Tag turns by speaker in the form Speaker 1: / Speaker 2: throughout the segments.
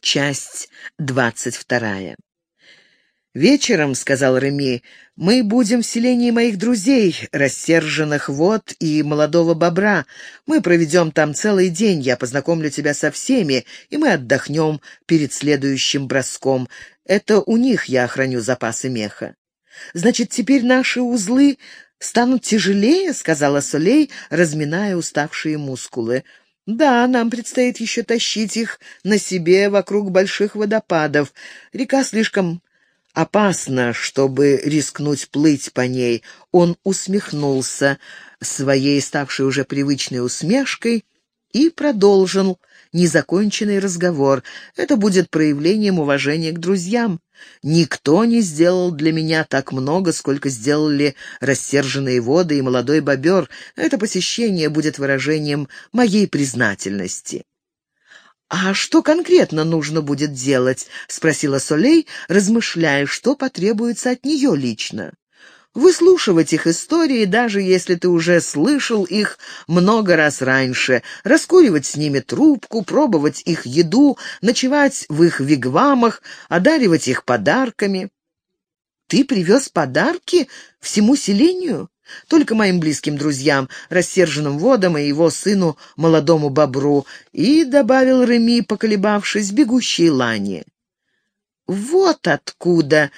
Speaker 1: Часть двадцать вторая. «Вечером, — сказал Реми, — мы будем в селении моих друзей, рассерженных вод и молодого бобра. Мы проведем там целый день, я познакомлю тебя со всеми, и мы отдохнем перед следующим броском. Это у них я охраню запасы меха». «Значит, теперь наши узлы станут тяжелее?» — сказала Солей, разминая уставшие мускулы. «Да, нам предстоит еще тащить их на себе вокруг больших водопадов. Река слишком Опасно, чтобы рискнуть плыть по ней. Он усмехнулся своей ставшей уже привычной усмешкой и продолжил незаконченный разговор. Это будет проявлением уважения к друзьям. Никто не сделал для меня так много, сколько сделали рассерженные воды и молодой бобер. Это посещение будет выражением моей признательности. «А что конкретно нужно будет делать?» — спросила Солей, размышляя, что потребуется от нее лично. «Выслушивать их истории, даже если ты уже слышал их много раз раньше, раскуривать с ними трубку, пробовать их еду, ночевать в их вигвамах, одаривать их подарками». «Ты привез подарки всему селению?» Только моим близким друзьям, рассерженным водом и его сыну, молодому бобру, и, добавил Реми, поколебавшись, бегущей лани. «Вот откуда!»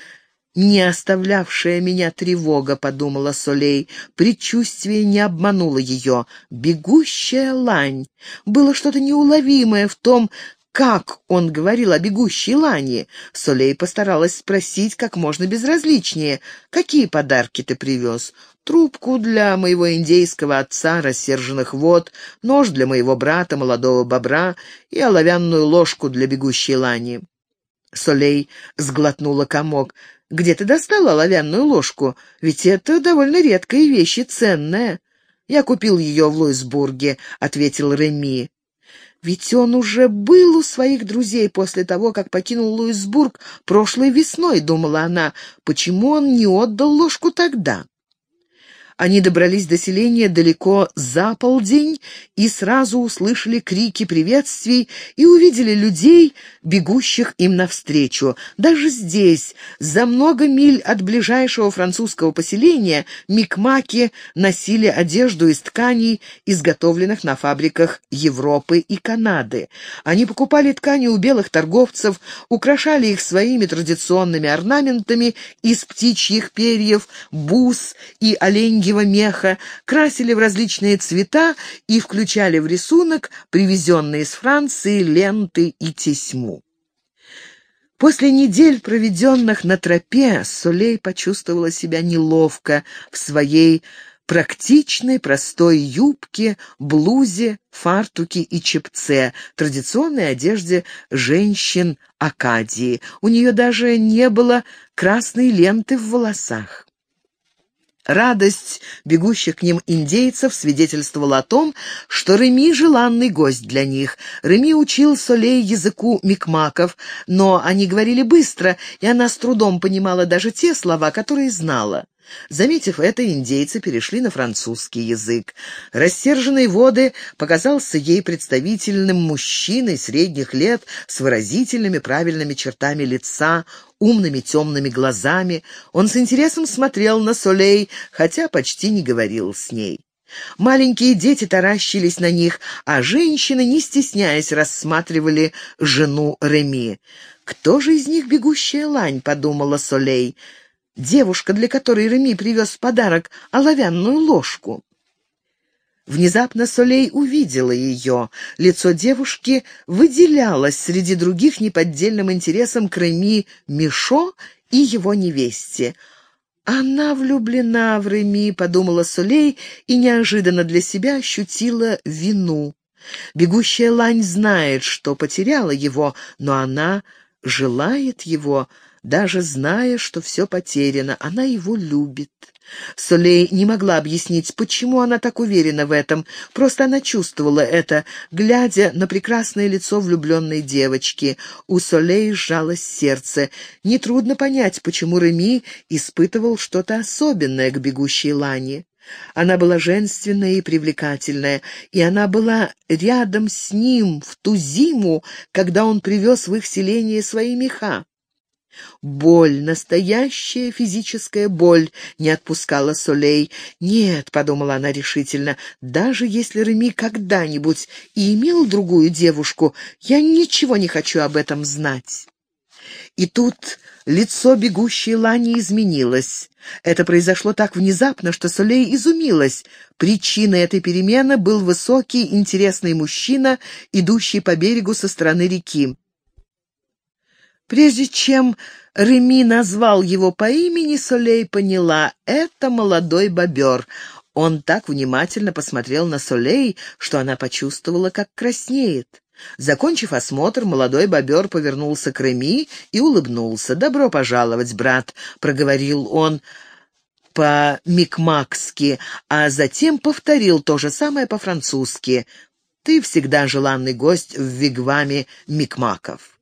Speaker 1: «Не оставлявшая меня тревога», — подумала Солей. Предчувствие не обмануло ее. «Бегущая лань». Было что-то неуловимое в том, как он говорил о бегущей лани. Солей постаралась спросить как можно безразличнее. «Какие подарки ты привез?» трубку для моего индейского отца рассерженных вод, нож для моего брата, молодого бобра, и оловянную ложку для бегущей лани. Солей сглотнула комок. «Где ты достала оловянную ложку? Ведь это довольно редкая вещь и ценная». «Я купил ее в Луисбурге», — ответил Реми. «Ведь он уже был у своих друзей после того, как покинул Луисбург прошлой весной», — думала она. «Почему он не отдал ложку тогда?» Они добрались до селения далеко за полдень и сразу услышали крики приветствий и увидели людей, бегущих им навстречу. Даже здесь, за много миль от ближайшего французского поселения, микмаки носили одежду из тканей, изготовленных на фабриках Европы и Канады. Они покупали ткани у белых торговцев, украшали их своими традиционными орнаментами из птичьих перьев, бус и оленьих оленьего меха, красили в различные цвета и включали в рисунок привезенные из Франции ленты и тесьму. После недель, проведенных на тропе, Солей почувствовала себя неловко в своей практичной простой юбке, блузе, фартуке и чепце, традиционной одежде женщин Акадии. У нее даже не было красной ленты в волосах. Радость бегущих к ним индейцев свидетельствовала о том, что Реми — желанный гость для них. Реми учил Солей языку микмаков, но они говорили быстро, и она с трудом понимала даже те слова, которые знала. Заметив это, индейцы перешли на французский язык. Рассерженные воды показался ей представительным мужчиной средних лет с выразительными правильными чертами лица, умными темными глазами. Он с интересом смотрел на Солей, хотя почти не говорил с ней. Маленькие дети таращились на них, а женщины, не стесняясь, рассматривали жену Реми. «Кто же из них бегущая лань?» — подумала Солей девушка, для которой Реми привез в подарок оловянную ложку. Внезапно Солей увидела ее. Лицо девушки выделялось среди других неподдельным интересом к Реми Мишо и его невесте. «Она влюблена в Реми», — подумала Солей, и неожиданно для себя ощутила вину. Бегущая лань знает, что потеряла его, но она желает его, даже зная, что все потеряно, она его любит. Солей не могла объяснить, почему она так уверена в этом, просто она чувствовала это, глядя на прекрасное лицо влюбленной девочки. У Солей сжалось сердце. Нетрудно понять, почему Реми испытывал что-то особенное к бегущей Лане. Она была женственная и привлекательная, и она была рядом с ним в ту зиму, когда он привез в их селение свои меха. Боль, настоящая физическая боль, не отпускала Солей. «Нет», — подумала она решительно, — «даже если Реми когда-нибудь и имел другую девушку, я ничего не хочу об этом знать». И тут лицо бегущей Лани изменилось. Это произошло так внезапно, что Солей изумилась. Причиной этой перемены был высокий, интересный мужчина, идущий по берегу со стороны реки. Прежде чем Реми назвал его по имени, Солей поняла — это молодой бобер. Он так внимательно посмотрел на Солей, что она почувствовала, как краснеет. Закончив осмотр, молодой бобер повернулся к Реми и улыбнулся. «Добро пожаловать, брат», — проговорил он по-микмакски, а затем повторил то же самое по-французски. «Ты всегда желанный гость в вигваме микмаков».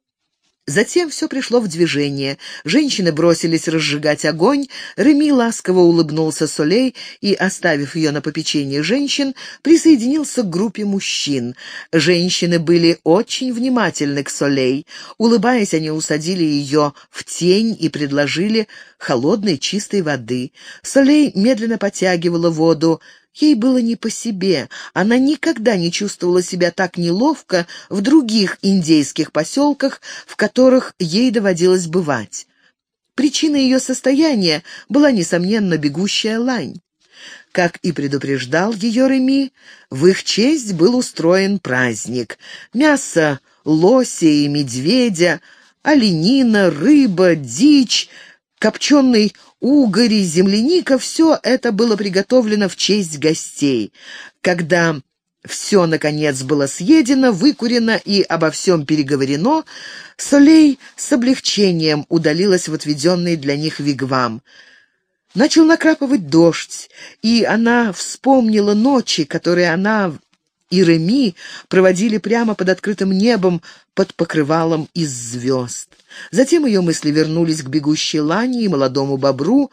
Speaker 1: Затем все пришло в движение. Женщины бросились разжигать огонь. Реми ласково улыбнулся Солей и, оставив ее на попечение женщин, присоединился к группе мужчин. Женщины были очень внимательны к Солей. Улыбаясь, они усадили ее в тень и предложили холодной чистой воды. Солей медленно потягивала воду. Ей было не по себе. Она никогда не чувствовала себя так неловко в других индейских поселках, в которых ей доводилось бывать. Причиной ее состояния была, несомненно, бегущая лань. Как и предупреждал ее Реми, в их честь был устроен праздник. Мясо лося и медведя, оленина, рыба, дичь, копченый угорь и земляника — все это было приготовлено в честь гостей. Когда все, наконец, было съедено, выкурено и обо всем переговорено, Солей с облегчением удалилась в отведенный для них вигвам. Начал накрапывать дождь, и она вспомнила ночи, которые она и Реми проводили прямо под открытым небом, под покрывалом из звезд. Затем ее мысли вернулись к бегущей Лане и молодому бобру,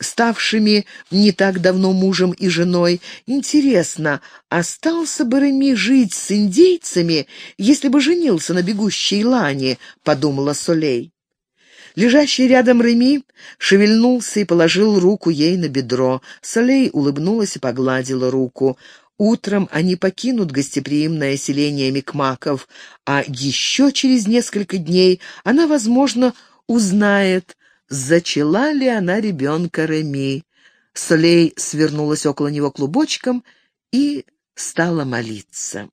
Speaker 1: ставшими не так давно мужем и женой. Интересно, остался бы Реми жить с индейцами, если бы женился на бегущей Лане, подумала Солей. Лежащий рядом Реми шевельнулся и положил руку ей на бедро. Солей улыбнулась и погладила руку. Утром они покинут гостеприимное селение Микмаков, а еще через несколько дней она, возможно, узнает, зачала ли она ребенка Реми. Солей свернулась около него клубочком и стала молиться.